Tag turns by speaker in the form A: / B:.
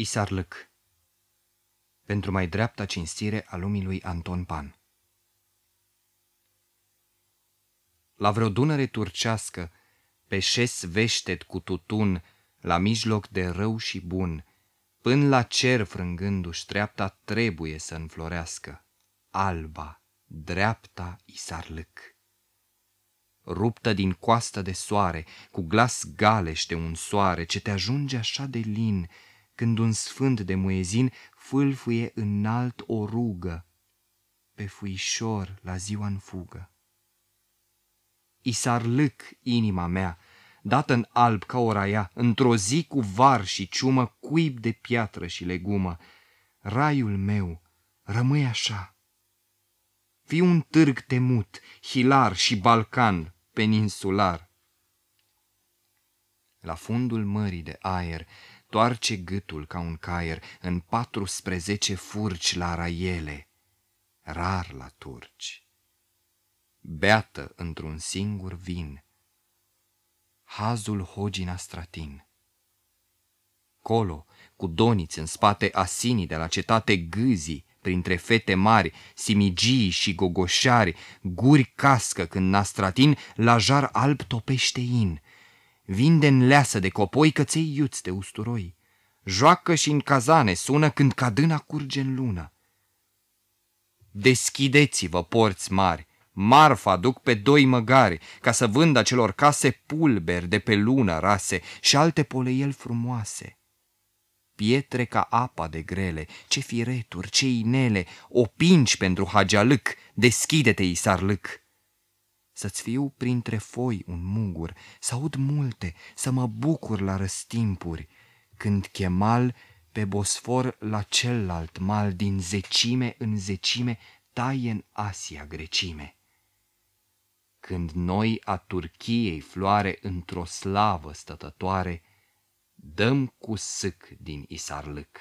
A: Isarlâc Pentru mai dreapta cinstire a lumii lui Anton Pan. La vreo dunăre turcească, pe șes veștet cu tutun, la mijloc de rău și bun, până la cer frângându-și treapta trebuie să înflorească, alba, dreapta Isarlâc ruptă din coastă de soare, cu glas galește un soare, ce te ajunge așa de lin, când un sfânt de muezin fâlfâie înalt o rugă, pe fuișor la ziua în fugă. I s-ar lâc inima mea, dată în alb ca o raia, într-o zi cu var și ciumă, cuib de piatră și legumă, raiul meu rămâi așa. Fii un târg temut, hilar și balcan, peninsular. La fundul mării de aer toarce gâtul ca un caier în patru spre zece furci la raiele, rar la turci. Beată într-un singur vin, hazul Hogina Stratin. Colo, cu doniți în spate asinii de la cetate gâzii, printre fete mari, simigii și gogoșari, guri cască când nastratin, la jar alb topește in. Vinde în leasă de copoi căței iuți de usturoi. Joacă și în cazane sună când cadâna curge în lună. Deschideți-vă, porți mari, marfa duc pe doi măgari, ca să vândă celor case pulberi de pe lună rase și alte poleieli frumoase pietre ca apa de grele, ce fireturi, ce inele, opinci pentru hagealâc, deschide-te, Isarlâc! Să-ți fiu printre foi un mugur, să aud multe, să mă bucur la răstimpuri, când chemal pe Bosfor la celălalt mal din zecime în zecime taie în Asia grecime. Când noi a Turchiei floare într-o slavă stătătoare, dăm cu sâc din Isarlâc.